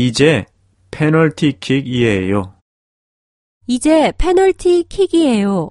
이제 페널티킥이에요. 이제 페널티 킥이에요.